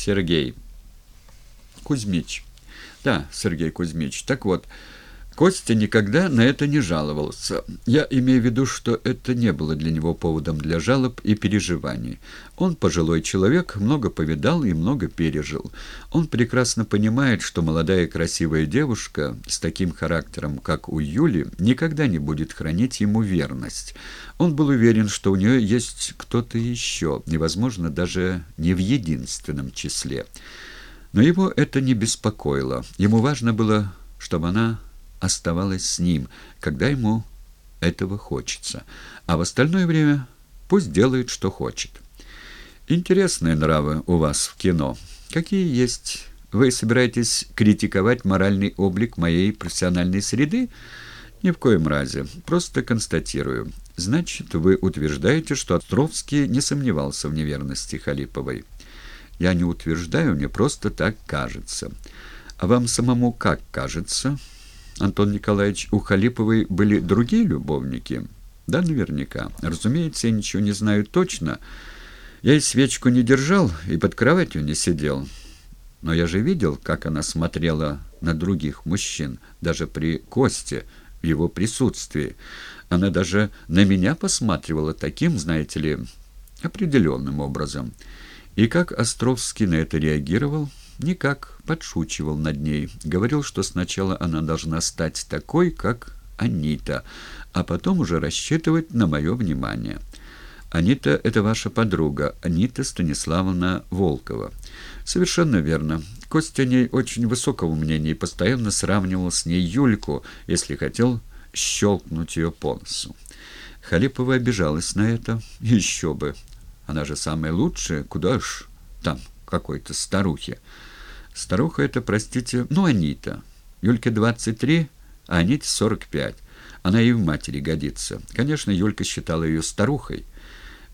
Сергей. Кузьмич. Да, Сергей Кузьмич. Так вот, Костя никогда на это не жаловался. Я имею в виду, что это не было для него поводом для жалоб и переживаний. Он пожилой человек, много повидал и много пережил. Он прекрасно понимает, что молодая красивая девушка с таким характером, как у Юли, никогда не будет хранить ему верность. Он был уверен, что у нее есть кто-то еще, невозможно даже не в единственном числе. Но его это не беспокоило. Ему важно было, чтобы она оставалась с ним, когда ему этого хочется, а в остальное время пусть делает, что хочет. Интересные нравы у вас в кино. Какие есть? Вы собираетесь критиковать моральный облик моей профессиональной среды? Ни в коем разе. Просто констатирую. Значит, вы утверждаете, что Островский не сомневался в неверности Халиповой. Я не утверждаю, мне просто так кажется. А вам самому как кажется?» Антон Николаевич, у Халиповой были другие любовники? Да, наверняка. Разумеется, я ничего не знаю точно. Я и свечку не держал, и под кроватью не сидел. Но я же видел, как она смотрела на других мужчин, даже при Косте, в его присутствии. Она даже на меня посматривала таким, знаете ли, определенным образом. И как Островский на это реагировал, Никак, подшучивал над ней. Говорил, что сначала она должна стать такой, как Анита, а потом уже рассчитывать на мое внимание. Анита — это ваша подруга, Анита Станиславовна Волкова. Совершенно верно. Костя о ней очень высокого мнения и постоянно сравнивал с ней Юльку, если хотел щелкнуть ее по носу. Халипова обижалась на это. Еще бы. Она же самая лучшая. Куда ж там какой-то старухе. Старуха это, простите, ну, Анита. Юльке 23, а Аните 45. Она и в матери годится. Конечно, Юлька считала ее старухой.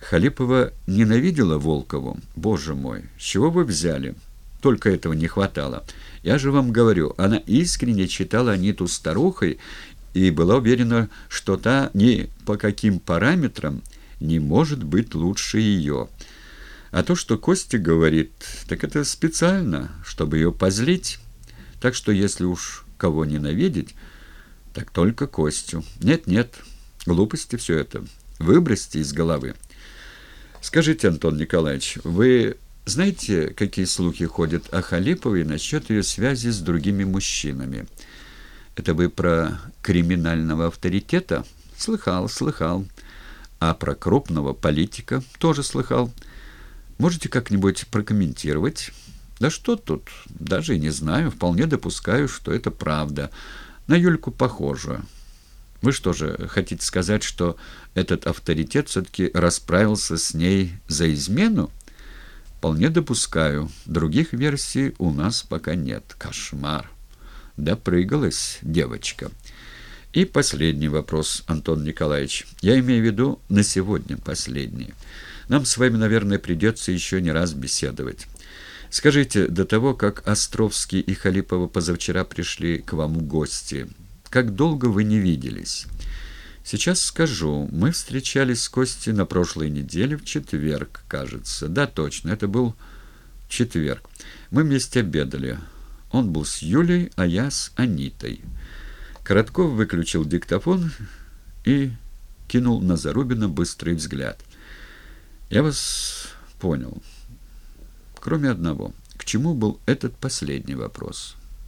Халипова ненавидела Волкову. Боже мой, с чего вы взяли? Только этого не хватало. Я же вам говорю, она искренне считала Аниту старухой и была уверена, что та ни по каким параметрам не может быть лучше ее. А то, что Костя говорит, так это специально, чтобы ее позлить. Так что если уж кого ненавидеть, так только Костю. Нет-нет, глупости все это. Выбросьте из головы. Скажите, Антон Николаевич, вы знаете, какие слухи ходят о Халиповой насчет ее связи с другими мужчинами? Это вы про криминального авторитета? Слыхал, слыхал. А про крупного политика тоже слыхал. Можете как-нибудь прокомментировать? Да что тут? Даже и не знаю. Вполне допускаю, что это правда. На Юльку похоже. Вы что же, хотите сказать, что этот авторитет все-таки расправился с ней за измену? Вполне допускаю. Других версий у нас пока нет. Кошмар. Допрыгалась девочка. И последний вопрос, Антон Николаевич. Я имею в виду на сегодня последний. Нам с вами, наверное, придется еще не раз беседовать. Скажите, до того, как Островский и Халипова позавчера пришли к вам в гости, как долго вы не виделись? Сейчас скажу. Мы встречались с Костей на прошлой неделе в четверг, кажется. Да, точно, это был четверг. Мы вместе обедали. Он был с Юлей, а я с Анитой. Коротков выключил диктофон и кинул на Зарубина быстрый взгляд. Я вас понял. Кроме одного. К чему был этот последний вопрос?